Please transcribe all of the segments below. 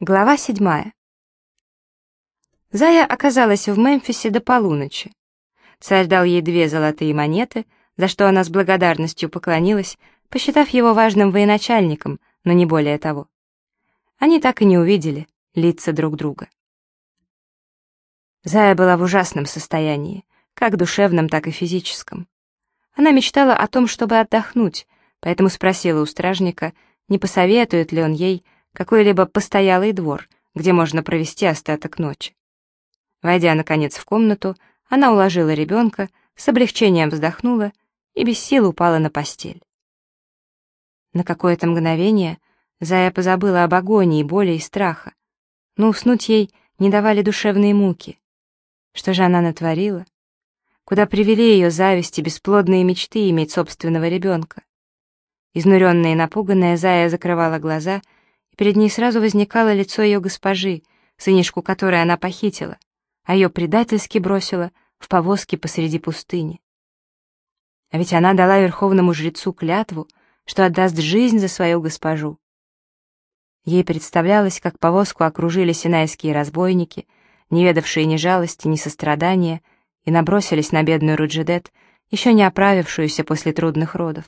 Глава седьмая. Зая оказалась в Мемфисе до полуночи. Царь дал ей две золотые монеты, за что она с благодарностью поклонилась, посчитав его важным военачальником, но не более того. Они так и не увидели лица друг друга. Зая была в ужасном состоянии, как душевном, так и физическом. Она мечтала о том, чтобы отдохнуть, поэтому спросила у стражника, не посоветует ли он ей какой-либо постоялый двор, где можно провести остаток ночи. Войдя, наконец, в комнату, она уложила ребенка, с облегчением вздохнула и без сил упала на постель. На какое-то мгновение Зая позабыла об агонии, боли и страха, но уснуть ей не давали душевные муки. Что же она натворила? Куда привели ее зависть и бесплодные мечты иметь собственного ребенка? Изнуренная и напуганная Зая закрывала глаза — Перед ней сразу возникало лицо ее госпожи, сынишку которой она похитила, а ее предательски бросила в повозке посреди пустыни. А ведь она дала верховному жрецу клятву, что отдаст жизнь за свою госпожу. Ей представлялось, как повозку окружили синайские разбойники, не ведавшие ни жалости, ни сострадания, и набросились на бедную Руджидет, еще не оправившуюся после трудных родов.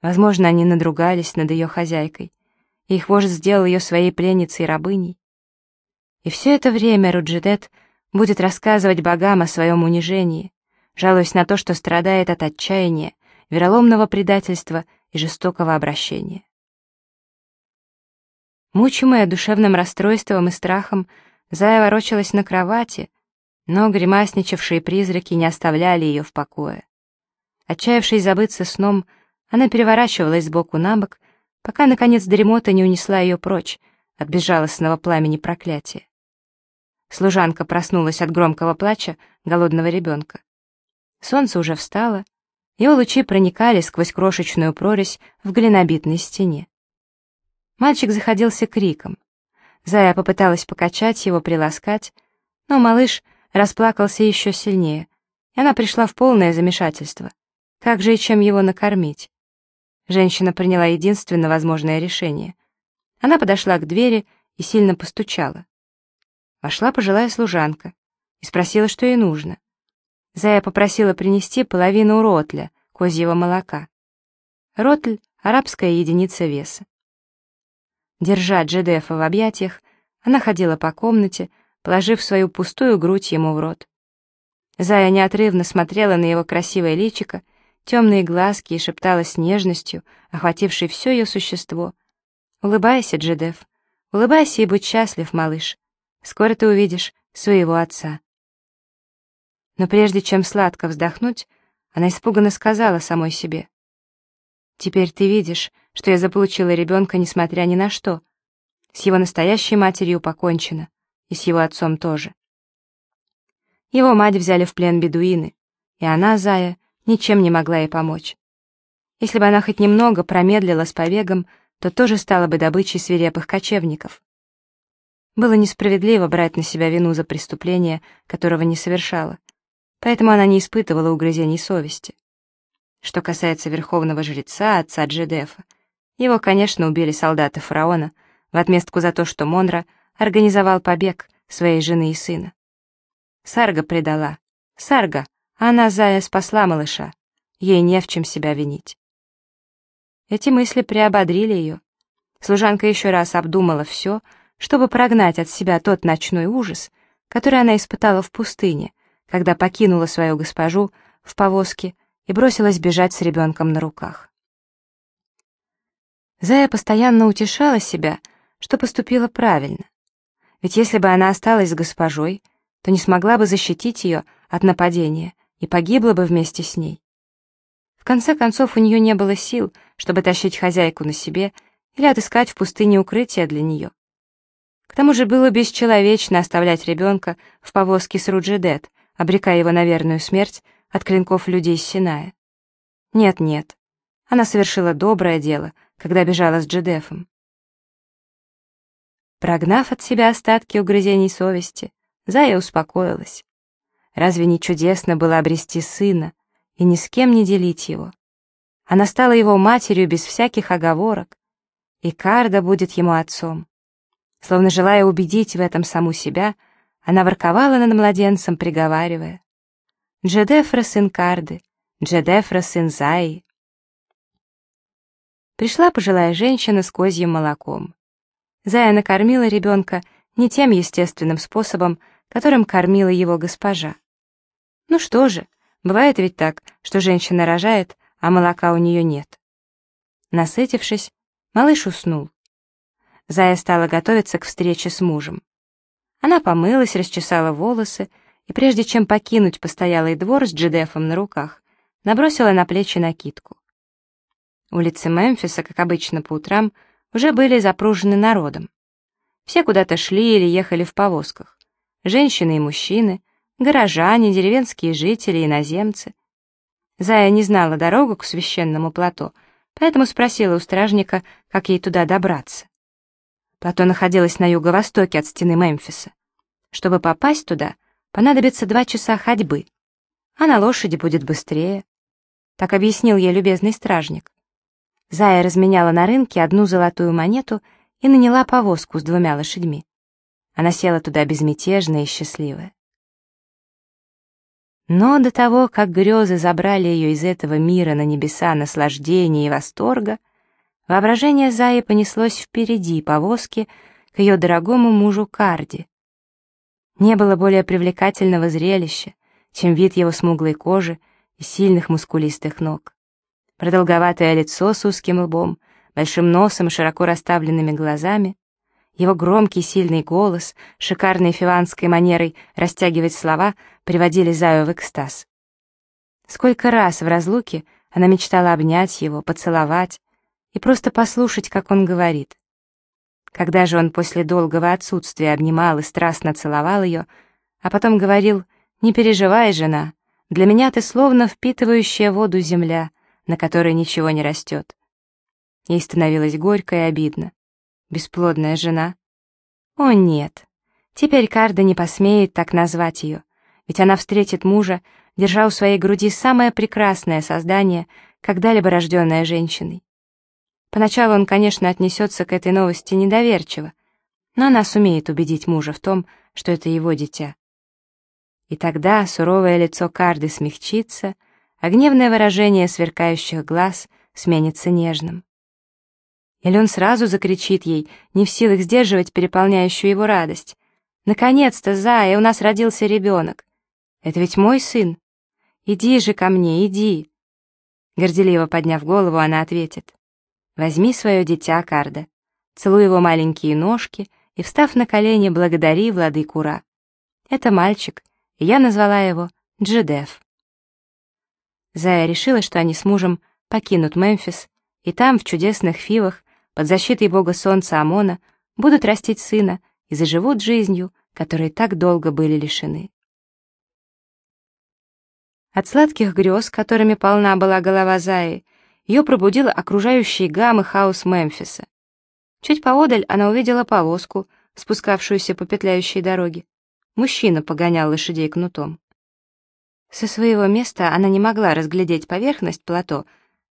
Возможно, они надругались над ее хозяйкой, их вождь сделал ее своей пленницей и рабыней. И все это время Руджидет будет рассказывать богам о своем унижении, жалуясь на то, что страдает от отчаяния, вероломного предательства и жестокого обращения. Мучимая душевным расстройством и страхом, Зая ворочалась на кровати, но гримасничавшие призраки не оставляли ее в покое. Отчаявшись забыться сном, она переворачивалась сбоку на бок пока, наконец, дремота не унесла ее прочь от безжалостного пламени проклятия. Служанка проснулась от громкого плача голодного ребенка. Солнце уже встало, его лучи проникали сквозь крошечную прорезь в глинобитной стене. Мальчик заходился криком. Зая попыталась покачать его, приласкать, но малыш расплакался еще сильнее, и она пришла в полное замешательство. Как же и чем его накормить? Женщина приняла единственно возможное решение. Она подошла к двери и сильно постучала. Вошла пожилая служанка и спросила, что ей нужно. Зая попросила принести половину ротля, козьего молока. Ротль — арабская единица веса. Держа Джедефа в объятиях, она ходила по комнате, положив свою пустую грудь ему в рот. Зая неотрывно смотрела на его красивое личико темные глазки и шептала с нежностью, охватившей все ее существо. «Улыбайся, Джедеф, улыбайся и будь счастлив, малыш. Скоро ты увидишь своего отца». Но прежде чем сладко вздохнуть, она испуганно сказала самой себе. «Теперь ты видишь, что я заполучила ребенка, несмотря ни на что. С его настоящей матерью покончено, и с его отцом тоже». Его мать взяли в плен бедуины, и она, Зая, ничем не могла ей помочь. Если бы она хоть немного промедлила с побегом, то тоже стала бы добычей свирепых кочевников. Было несправедливо брать на себя вину за преступление, которого не совершала, поэтому она не испытывала угрызений совести. Что касается верховного жреца, отца Джедефа, его, конечно, убили солдаты фараона в отместку за то, что Монра организовал побег своей жены и сына. Сарга предала. Сарга, она, Зая, спасла малыша. Ей не в чем себя винить. Эти мысли приободрили ее. Служанка еще раз обдумала все, чтобы прогнать от себя тот ночной ужас, который она испытала в пустыне, когда покинула свою госпожу в повозке и бросилась бежать с ребенком на руках. Зая постоянно утешала себя, что поступила правильно. Ведь если бы она осталась с госпожой, то не смогла бы защитить ее от нападения и погибла бы вместе с ней. В конце концов, у нее не было сил, чтобы тащить хозяйку на себе или отыскать в пустыне укрытие для нее. К тому же было бесчеловечно оставлять ребенка в повозке с Руджидет, обрекая его на верную смерть от клинков людей Синая. Нет-нет, она совершила доброе дело, когда бежала с Джедефом. Прогнав от себя остатки угрызений совести, Зая успокоилась. Разве не чудесно было обрести сына и ни с кем не делить его? Она стала его матерью без всяких оговорок, и Карда будет ему отцом. Словно желая убедить в этом саму себя, она ворковала над младенцем, приговаривая «Джедефра сын Карды, Джедефра сын Заи». Пришла пожилая женщина с козьим молоком. Зая накормила ребенка не тем естественным способом, которым кормила его госпожа. Ну что же, бывает ведь так, что женщина рожает, а молока у нее нет. Насытившись, малыш уснул. Зая стала готовиться к встрече с мужем. Она помылась, расчесала волосы и, прежде чем покинуть постоялый двор с Джедефом на руках, набросила на плечи накидку. Улицы Мемфиса, как обычно по утрам, уже были запружены народом. Все куда-то шли или ехали в повозках. Женщины и мужчины, горожане, деревенские жители, иноземцы. Зая не знала дорогу к священному плато, поэтому спросила у стражника, как ей туда добраться. Плато находилось на юго-востоке от стены Мемфиса. Чтобы попасть туда, понадобится два часа ходьбы, а на лошади будет быстрее. Так объяснил ей любезный стражник. Зая разменяла на рынке одну золотую монету и наняла повозку с двумя лошадьми. Она села туда безмятежная и счастливая. Но до того, как грезы забрали ее из этого мира на небеса наслаждения и восторга, Воображение Заи понеслось впереди повозки к ее дорогому мужу Карди. Не было более привлекательного зрелища, чем вид его смуглой кожи и сильных мускулистых ног. Продолговатое лицо с узким лбом, большим носом и широко расставленными глазами, его громкий сильный голос, шикарной фиванской манерой растягивать слова приводили Заю в экстаз. Сколько раз в разлуке она мечтала обнять его, поцеловать, и просто послушать, как он говорит. Когда же он после долгого отсутствия обнимал и страстно целовал ее, а потом говорил «Не переживай, жена, для меня ты словно впитывающая воду земля, на которой ничего не растет». Ей становилось горько и обидно. Бесплодная жена. О нет, теперь Карда не посмеет так назвать ее, ведь она встретит мужа, держа у своей груди самое прекрасное создание, когда-либо рожденное женщиной. Поначалу он, конечно, отнесется к этой новости недоверчиво, но она сумеет убедить мужа в том, что это его дитя. И тогда суровое лицо Карды смягчится, а гневное выражение сверкающих глаз сменится нежным. Или он сразу закричит ей, не в силах сдерживать переполняющую его радость. «Наконец-то, Зая, у нас родился ребенок! Это ведь мой сын! Иди же ко мне, иди!» Горделиво подняв голову, она ответит. Возьми свое дитя, Карда, целуй его маленькие ножки и, встав на колени, благодари владыку Ра. Это мальчик, и я назвала его Джедеф. Зая решила, что они с мужем покинут Мемфис, и там, в чудесных фивах, под защитой бога солнца Амона, будут растить сына и заживут жизнью, которой так долго были лишены. От сладких грез, которыми полна была голова Заи, ее пробудила окружающий гам и хаос Мемфиса. Чуть поодаль она увидела повозку, спускавшуюся по петляющей дороге. Мужчина погонял лошадей кнутом. Со своего места она не могла разглядеть поверхность плато,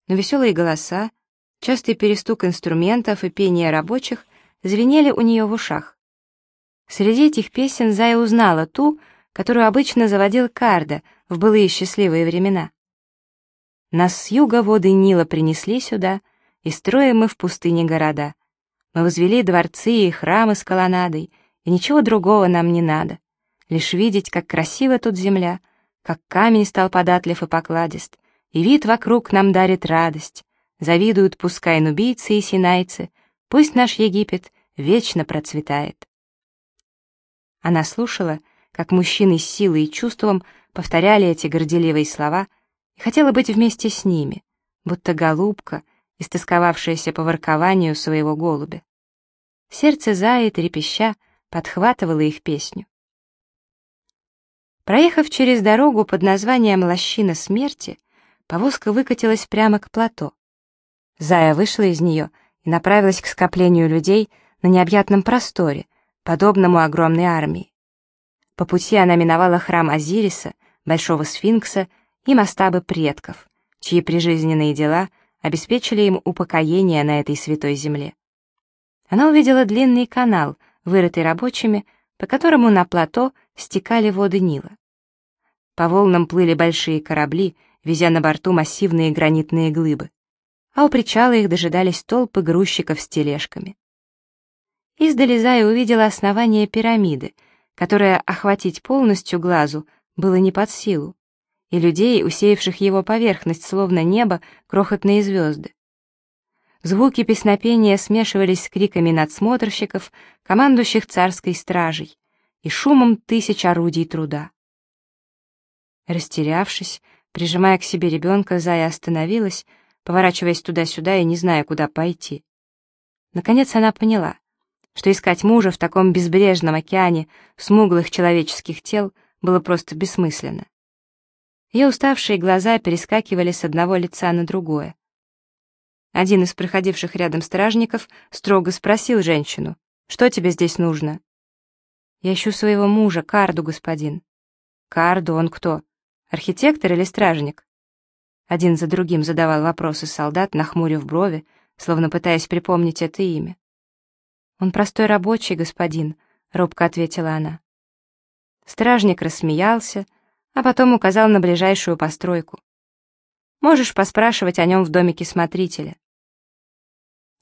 но веселые голоса, частый перестук инструментов и пение рабочих звенели у нее в ушах. Среди этих песен Зая узнала ту, которую обычно заводил Карда в былые счастливые времена. Нас с юга воды Нила принесли сюда, и строим мы в пустыне города. Мы возвели дворцы и храмы с колоннадой, и ничего другого нам не надо. Лишь видеть, как красива тут земля, как камень стал податлив и покладист, и вид вокруг нам дарит радость. Завидуют пускай нубийцы и синайцы, пусть наш Египет вечно процветает. Она слушала, как мужчины с силой и чувством повторяли эти горделивые слова — и хотела быть вместе с ними, будто голубка, истосковавшаяся по воркованию своего голубя. Сердце Заи, трепеща, подхватывало их песню. Проехав через дорогу под названием «Лощина смерти», повозка выкатилась прямо к плато. Зая вышла из нее и направилась к скоплению людей на необъятном просторе, подобному огромной армии. По пути она миновала храм Азириса, большого сфинкса и мастабы предков, чьи прижизненные дела обеспечили им упокоение на этой святой земле. Она увидела длинный канал, вырытый рабочими, по которому на плато стекали воды Нила. По волнам плыли большие корабли, везя на борту массивные гранитные глыбы, а у причала их дожидались толпы грузчиков с тележками. Издали Зая увидела основание пирамиды, которое охватить полностью глазу было не под силу, и людей, усеявших его поверхность, словно небо, крохотные звезды. Звуки песнопения смешивались с криками надсмотрщиков, командующих царской стражей, и шумом тысяч орудий труда. Растерявшись, прижимая к себе ребенка, Зая остановилась, поворачиваясь туда-сюда и не зная, куда пойти. Наконец она поняла, что искать мужа в таком безбрежном океане смуглых человеческих тел было просто бессмысленно. Ее уставшие глаза перескакивали с одного лица на другое. Один из проходивших рядом стражников строго спросил женщину, «Что тебе здесь нужно?» «Я ищу своего мужа, Карду, господин». «Карду, он кто? Архитектор или стражник?» Один за другим задавал вопросы солдат, нахмурив брови, словно пытаясь припомнить это имя. «Он простой рабочий, господин», — робко ответила она. Стражник рассмеялся, а потом указал на ближайшую постройку. Можешь поспрашивать о нем в домике смотрителя.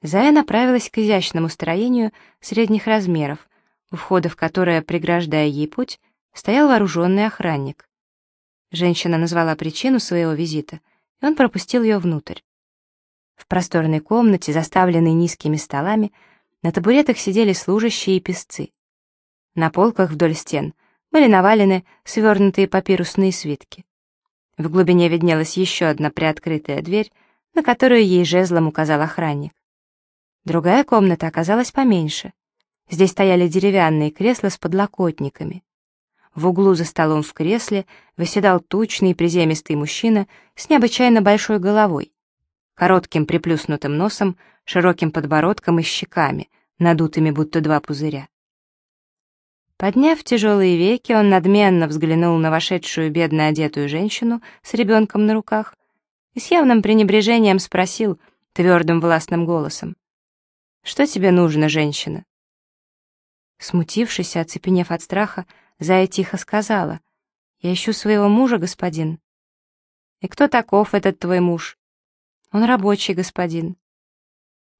Зая направилась к изящному строению средних размеров, у входа в которое, преграждая ей путь, стоял вооруженный охранник. Женщина назвала причину своего визита, и он пропустил ее внутрь. В просторной комнате, заставленной низкими столами, на табуретах сидели служащие и песцы. На полках вдоль стен были навалены свернутые папирусные свитки. В глубине виднелась еще одна приоткрытая дверь, на которую ей жезлом указал охранник. Другая комната оказалась поменьше. Здесь стояли деревянные кресла с подлокотниками. В углу за столом в кресле восседал тучный приземистый мужчина с необычайно большой головой, коротким приплюснутым носом, широким подбородком и щеками, надутыми будто два пузыря. Подняв тяжелые веки, он надменно взглянул на вошедшую бедно одетую женщину с ребенком на руках и с явным пренебрежением спросил твердым властным голосом. «Что тебе нужно, женщина?» Смутившись и оцепенев от страха, Зая тихо сказала. «Я ищу своего мужа, господин». «И кто таков этот твой муж?» «Он рабочий, господин».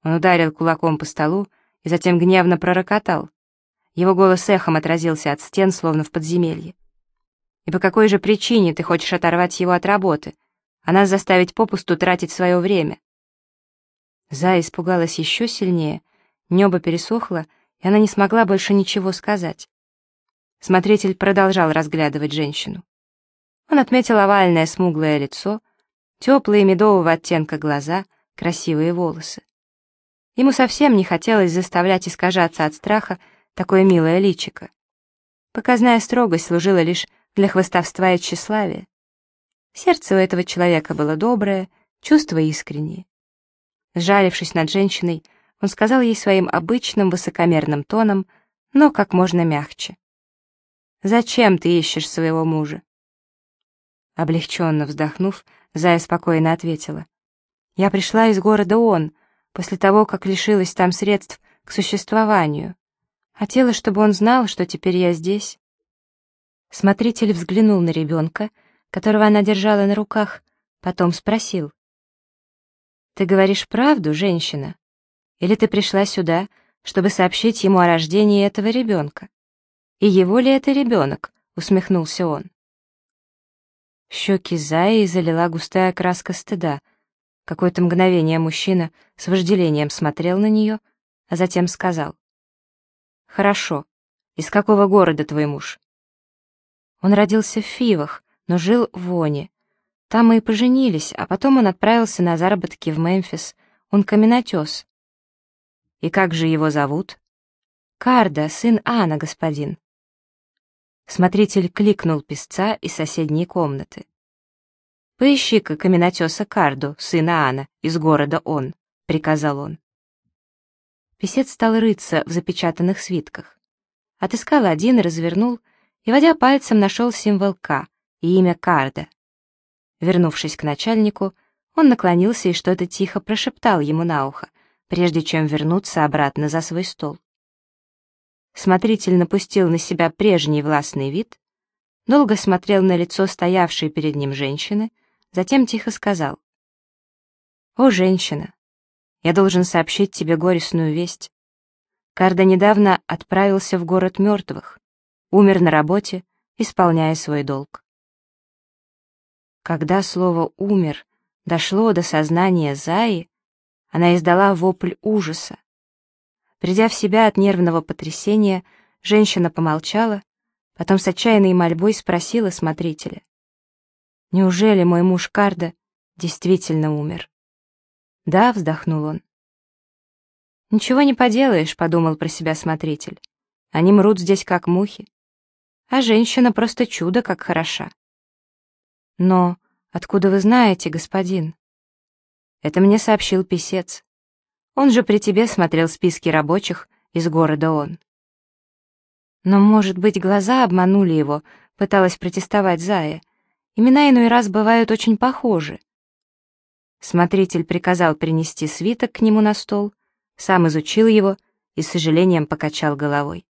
Он ударил кулаком по столу и затем гневно пророкотал. Его голос эхом отразился от стен, словно в подземелье. «И по какой же причине ты хочешь оторвать его от работы, а нас заставить попусту тратить свое время?» Зая испугалась еще сильнее, небо пересохло, и она не смогла больше ничего сказать. Смотритель продолжал разглядывать женщину. Он отметил овальное смуглое лицо, теплые медового оттенка глаза, красивые волосы. Ему совсем не хотелось заставлять искажаться от страха такое милое личико. Показная строгость служила лишь для хвостовства и тщеславия. Сердце у этого человека было доброе, чувства искренние. Сжалившись над женщиной, он сказал ей своим обычным высокомерным тоном, но как можно мягче. «Зачем ты ищешь своего мужа?» Облегченно вздохнув, Зая спокойно ответила. «Я пришла из города Он, после того, как лишилась там средств к существованию. Хотела, чтобы он знал, что теперь я здесь. Смотритель взглянул на ребенка, которого она держала на руках, потом спросил. «Ты говоришь правду, женщина? Или ты пришла сюда, чтобы сообщить ему о рождении этого ребенка? И его ли это ребенок?» — усмехнулся он. Щеки Заи залила густая краска стыда. Какое-то мгновение мужчина с вожделением смотрел на нее, а затем сказал. Хорошо. Из какого города твой муж? Он родился в Фивах, но жил в Воне. Там мы и поженились, а потом он отправился на заработки в Мемфис. Он каменотес. И как же его зовут? Карда, сын Анна, господин. Смотритель кликнул песца из соседней комнаты. «Поищи-ка каменотеса Карду, сына Анна, из города Он», — приказал он. Песец стал рыться в запечатанных свитках. Отыскал один, развернул и, водя пальцем, нашел символ «К» и имя Карда. Вернувшись к начальнику, он наклонился и что-то тихо прошептал ему на ухо, прежде чем вернуться обратно за свой стол. Смотритель напустил на себя прежний властный вид, долго смотрел на лицо стоявшей перед ним женщины, затем тихо сказал. «О, женщина, я должен сообщить тебе горестную весть. Карда недавно отправился в город мертвых, умер на работе, исполняя свой долг. Когда слово «умер» дошло до сознания Заи, она издала вопль ужаса. Придя в себя от нервного потрясения, женщина помолчала, потом с отчаянной мольбой спросила смотрителя. «Неужели мой муж Карда действительно умер?» «Да», — вздохнул он. «Ничего не поделаешь», — подумал про себя смотритель. «Они мрут здесь, как мухи. А женщина просто чудо, как хороша». «Но откуда вы знаете, господин?» «Это мне сообщил писец. Он же при тебе смотрел списки рабочих из города он». «Но, может быть, глаза обманули его», — пыталась протестовать Зая. «Имена иной раз бывают очень похожи». Смотритель приказал принести свиток к нему на стол, сам изучил его и с сожалением покачал головой.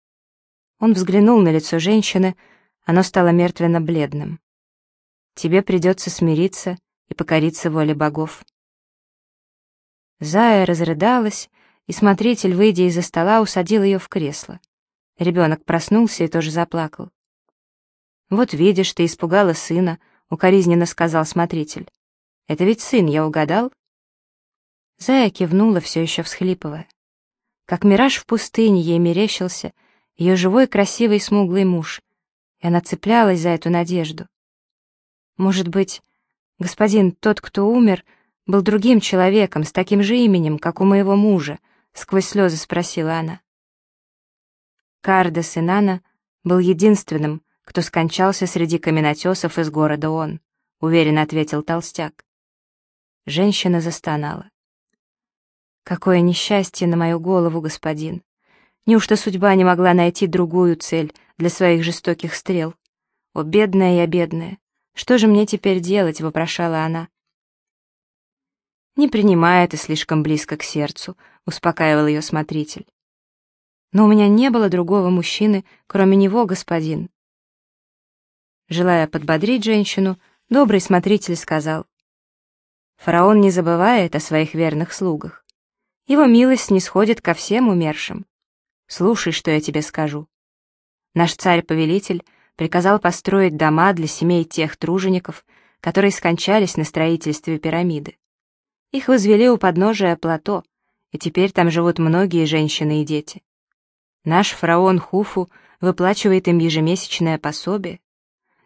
Он взглянул на лицо женщины, оно стало мертвенно-бледным. «Тебе придется смириться и покориться воле богов». Зая разрыдалась, и смотритель, выйдя из-за стола, усадил ее в кресло. Ребенок проснулся и тоже заплакал. «Вот видишь, ты испугала сына», — укоризненно сказал смотритель. Это ведь сын, я угадал?» Зая кивнула, все еще всхлипывая. Как мираж в пустыне ей мерещился ее живой, красивый, смуглый муж, и она цеплялась за эту надежду. Может быть, господин, тот, кто умер, был другим человеком, с таким же именем, как у моего мужа, сквозь слезы спросила она. Кардес Инана был единственным, кто скончался среди каменотесов из города Он, уверенно ответил толстяк. Женщина застонала. «Какое несчастье на мою голову, господин! Неужто судьба не могла найти другую цель для своих жестоких стрел? О, бедная я, бедная! Что же мне теперь делать?» — вопрошала она. «Не принимай это слишком близко к сердцу», — успокаивал ее смотритель. «Но у меня не было другого мужчины, кроме него, господин». Желая подбодрить женщину, добрый смотритель сказал, Фараон не забывает о своих верных слугах. Его милость не сходит ко всем умершим. Слушай, что я тебе скажу. Наш царь-повелитель приказал построить дома для семей тех тружеников, которые скончались на строительстве пирамиды. Их возвели у подножия плато, и теперь там живут многие женщины и дети. Наш фараон Хуфу выплачивает им ежемесячное пособие.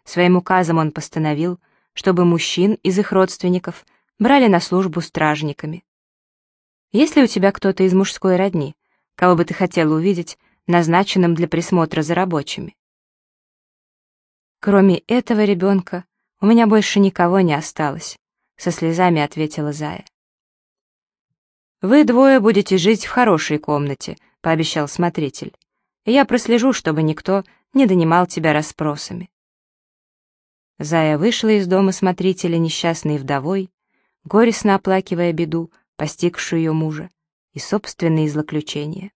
Своим указом он постановил, чтобы мужчин из их родственников брали на службу стражниками. Есть ли у тебя кто-то из мужской родни, кого бы ты хотела увидеть назначенным для присмотра за рабочими? Кроме этого ребенка, у меня больше никого не осталось, со слезами ответила Зая. Вы двое будете жить в хорошей комнате, пообещал смотритель. Я прослежу, чтобы никто не донимал тебя расспросами. Зая вышла из дома смотрителя несчастной вдовой, горестно оплакивая беду, постигшую ее мужа, и собственные злоключения.